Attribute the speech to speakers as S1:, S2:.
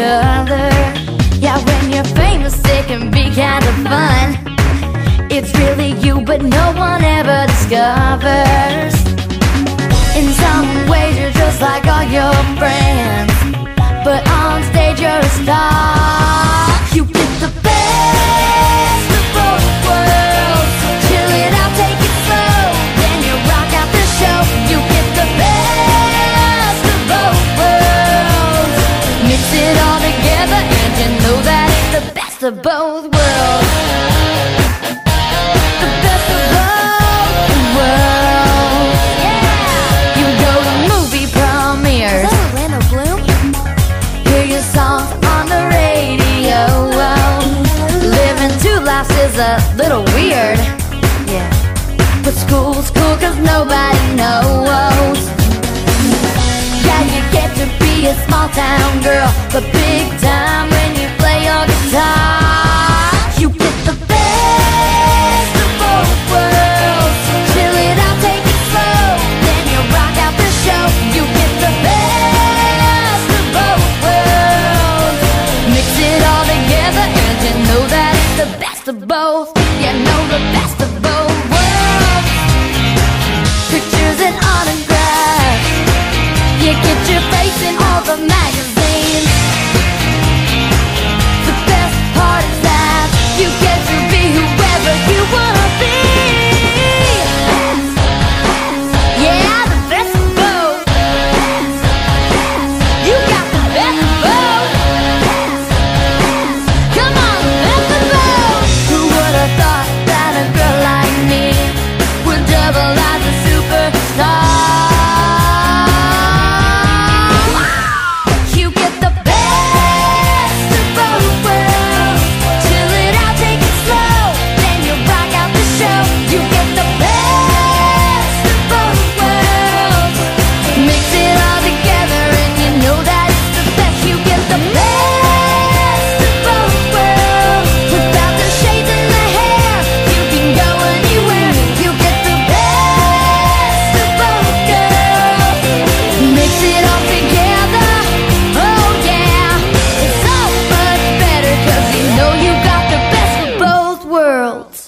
S1: other. Yeah, when you're famous, it can be kind of fun. It's really you, but no one ever discovers. In some ways, you're just like all your friends, but on stage, you're a star. Of both worlds. The best of both worlds. Yeah. You go to movie premieres.
S2: Is that Bloom?
S1: Hear your songs on the radio. Living two lives is a little weird. Yeah. But school's cool cause nobody knows. Yeah, you get to be a small town girl, but big time together, and you know that it's the best of both. Worlds.